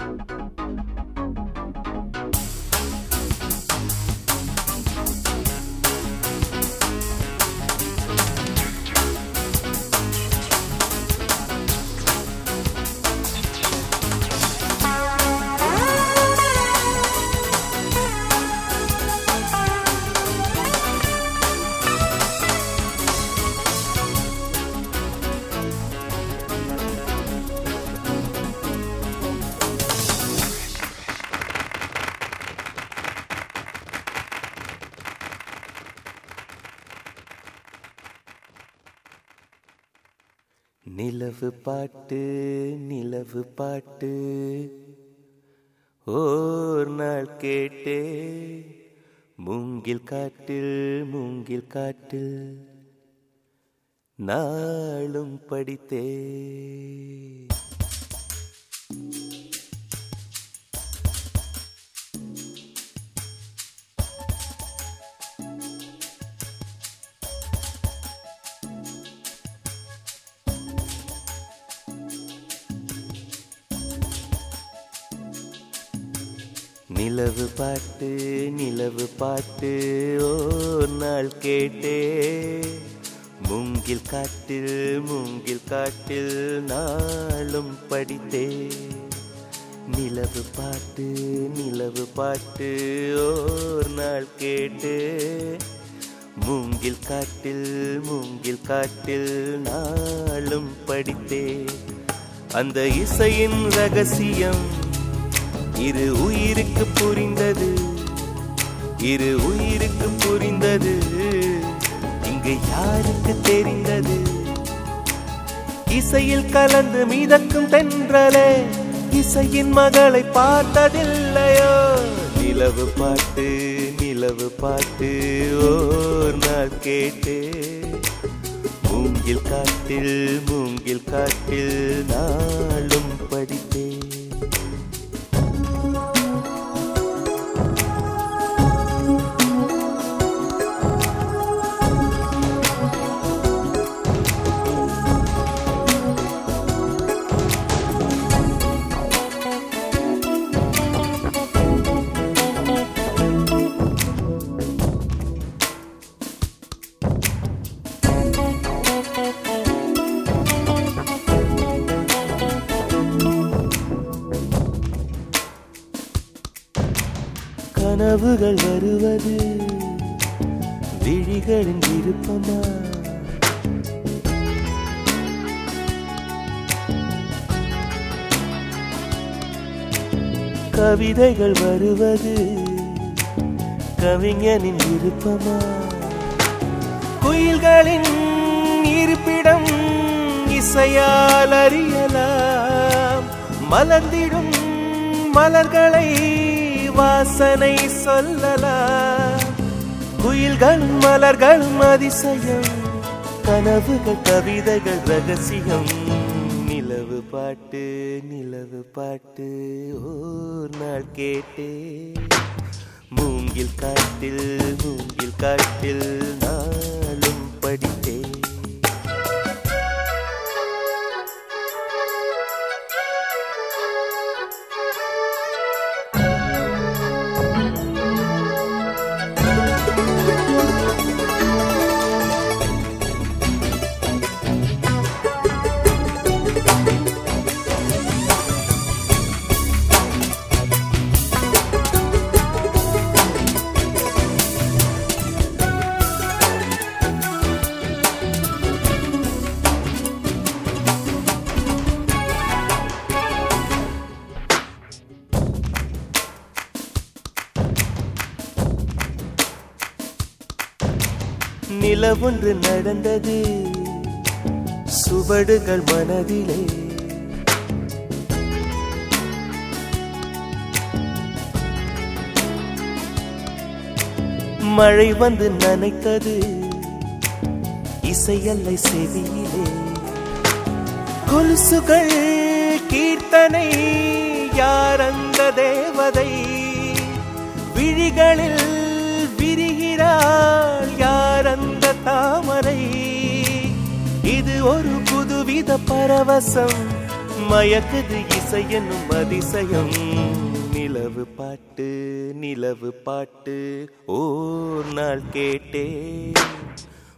you நிலவு பாட்டு நிலவு பாட்டு. ஓர் நாள் கேட்டே மூங்கில் காட்டில் மூங்கில் காட்டில் நாளும் படித்தே. நிலவு பாட்டு நிலவு பாட்டு ஓ நாள் கேட்டே. மூங்கில் காட்டில் மூங்கில் காட்டில் நாளும் படித்தே. நிலவு பாட்டு நிலவு பாட்டு ஓர் நாள் கேட்டு. மூங்கில் காட்டில் மூங்கில் காட்டில் நாளும் படித்தே. அந்த இசையின் ரகசியம் இரு உயிருக்கு புரிந்தது. இரு உயிருக்கு புரிந்தது. இங்கு யாருக்கு தெரிந்தது? இசையில் கலந்து மீதக்கும் தென்றலே இசையின் மகளை பார்த்ததில்லையோ? நிலவு பாட்டு நிலவு பாட்டு ஓர் நாள் கேட்டு. மூங்கில் காட்டில் மூங்கில் காட்டில் நாளும் கனவுகள் வருவது. விழிகளின் விருப்பமா கவிதைகள் வருவது. கவிஞனின் விருப்பமா குயில்களின் இருப்பிடம் இசையால் அறியலாம். மலர்ந்திடும் மலர்களை வாசனை சொல்லலாம் குயில்கள் மலர்கள் அதிசயம். கனவுகள் கவிதைகள் ரகசியம். நிலவு பாட்டு நிலவு பாட்டு ஓர் நாள் கேட்டே மூங்கில் காட்டில் மூங்கில் காட்டில் நான் நிலவொன்று நடந்தது. சுவடுகள் மனதிலே. மழை வந்து நனைத்தது. இசையல்லை செவியிலே. கொலுசுகள் கீர்த்தனை யார் அந்த தேவதை? விழிகளில் தாமரை. இது ஒரு புதுவித பரவசம். மயக்குது இசையனும் அதிசயம். நிலவு பாட்டு நிலவு பாட்டு ஓர் நாள் கேட்டே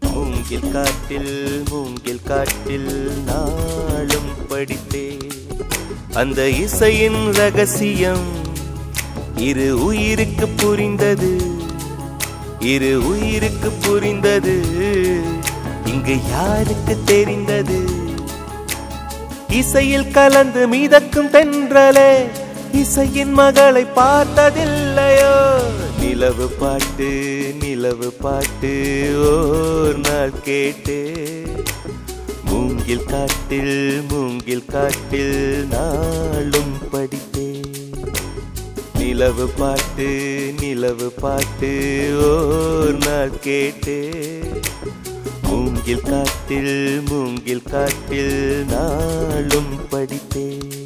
மூங்கில் காட்டில் மூங்கில் காட்டில் நாளும் படித்தே அந்த இசையின் ரகசியம் இரு உயிருக்கு புரிந்தது. இரு உயிருக்கு புரிந்தது. இங்கு யாருக்கு தெரிந்தது? இசையில் கலந்து மீதக்கும் தென்றலே இசையின் மகளை பார்த்ததில்லையோ? நிலவு பாட்டு நிலவு பாட்டு ஓர் நாள் கேட்டு. மூங்கில் காட்டில் மூங்கில் காட்டில் நாளும் படித்தேன். நிலவு பாட்டு நிலவு பாட்டு ஓர் நாள் கேட்டு. மூங்கில் காட்டில் மூங்கில் காட்டில் நாளும் படித்தேன்.